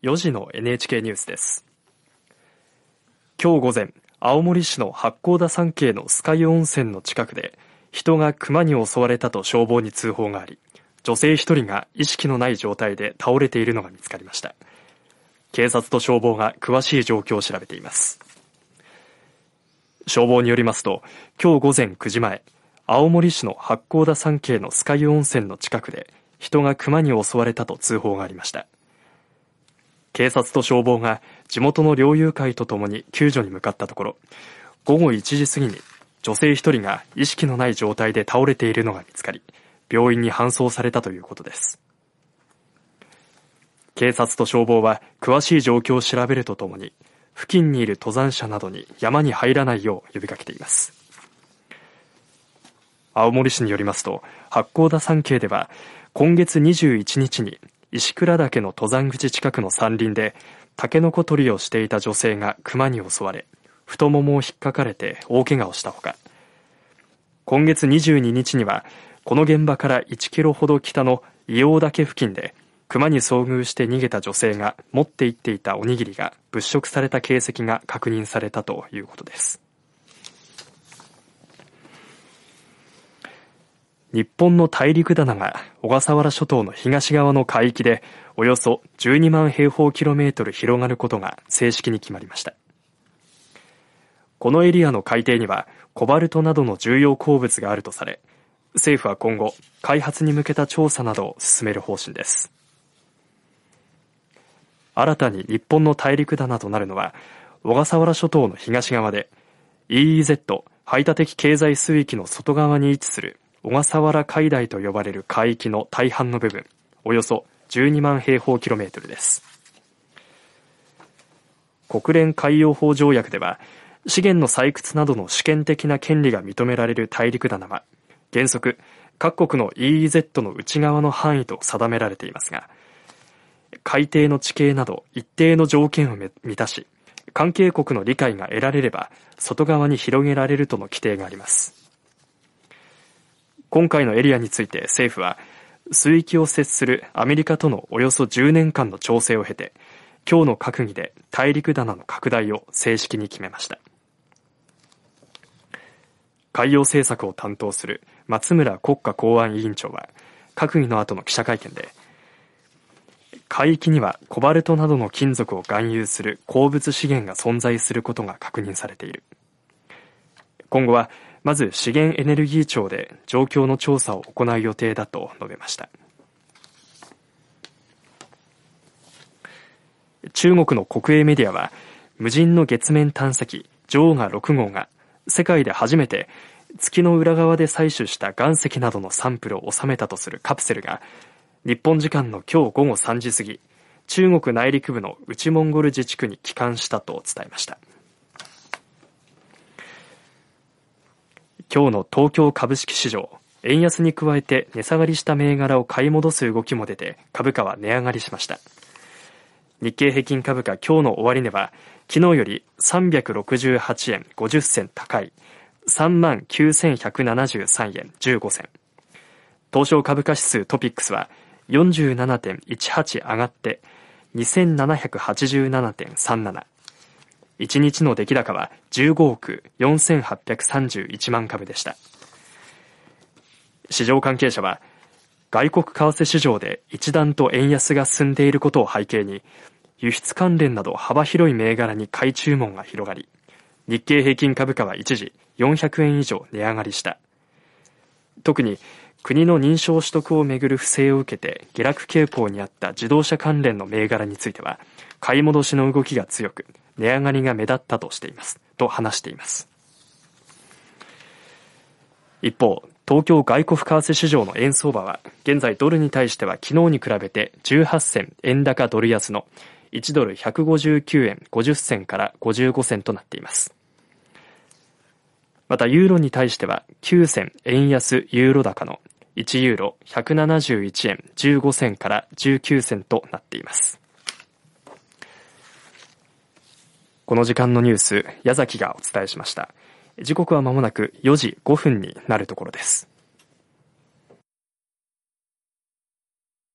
4時の NHK ニュースです。今日午前青森市の八甲田山系の酸ヶ湯温泉の近くで人が熊に襲われたと消防に通報があり女性1人が意識のない状態で倒れているのが見つかりました。警察と消防が詳しい状況を調べています。消防によりますと今日午前9時前青森市の八甲田山系の酸ヶ湯温泉の近くで人が熊に襲われたと通報がありました。警察と消防が地元の猟友会とともに救助に向かったところ午後1時過ぎに女性1人が意識のない状態で倒れているのが見つかり病院に搬送されたということです。警察と消防は詳しい状況を調べるとともに付近にいる登山者などに山に入らないよう呼びかけています。青森市によりますと八甲田山系では今月21日に石倉岳の登山口近くの山林でタケノコ採りをしていた女性が熊に襲われ太ももを引っかかれて大怪我をしたほか今月22日にはこの現場から1キロほど北の硫黄岳付近で熊に遭遇して逃げた女性が持って行っていたおにぎりが物色された形跡が確認されたということです。日本の大陸棚が小笠原諸島の東側の海域でおよそ12万平方キロメートル広がることが正式に決まりました。このエリアの海底にはコバルトなどの重要鉱物があるとされ政府は今後開発に向けた調査などを進める方針です。新たに日本の大陸棚となるのは小笠原諸島の東側で EEZ 排他的経済水域の外側に位置する小笠原海台と呼ばれる海域の大半の部分およそ12万平方キロメートルです。国連海洋法条約では資源の採掘などの主権的な権利が認められる大陸棚は原則各国の EEZ の内側の範囲と定められていますが海底の地形など一定の条件を満たし関係国の理解が得られれば外側に広げられるとの規定があります。今回のエリアについて政府は水域を接するアメリカとのおよそ10年間の調整を経て今日の閣議で大陸棚の拡大を正式に決めました。海洋政策を担当する松村国家公安委員長は閣議の後の記者会見で海域にはコバルトなどの金属を含有する鉱物資源が存在することが確認されている。今後はまず資源エネルギー庁で状況の調査を行う予定だと述べました。中国の国営メディアは無人の月面探査機ジョーガ6号が世界で初めて月の裏側で採取した岩石などのサンプルを収めたとするカプセルが日本時間の今日午後3時過ぎ中国内陸部の内モンゴル自治区に帰還したと伝えました。今日の東京株式市場。円安に加えて値下がりした銘柄を買い戻す動きも出て株価は値上がりしました。日経平均株価今日の終値は昨日より368円50銭高い。3万9173円15銭東証株価指数トピックスは47.18上がって2787.37 1日の出来高は15億4831万株でした。市場関係者は外国為替市場で一段と円安が進んでいることを背景に輸出関連など幅広い銘柄に買い注文が広がり日経平均株価は一時400円以上値上がりした。特に国の認証取得をめぐる不正を受けて下落傾向にあった自動車関連の銘柄については買い戻しの動きが強く値上がりが目立ったとしていますと話しています一方東京外国為替市場の円相場は現在ドルに対しては昨日に比べて18銭円高ドル安の1ドル159円50銭から55銭となっています。またユーロに対しては9銭円安ユーロ高の1ユーロ171円15銭から19銭となっていますこの時間のニュース、矢崎がお伝えしました。時刻はまもなく4時5分になるところです。